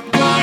Bye.